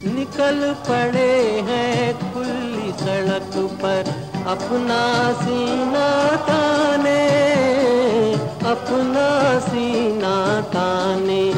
निकल पड़े हैं खुली सड़क पर अपना सीना ताने अपना सीना ताने।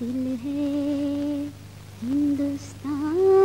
दिल है हिंदुस्तान।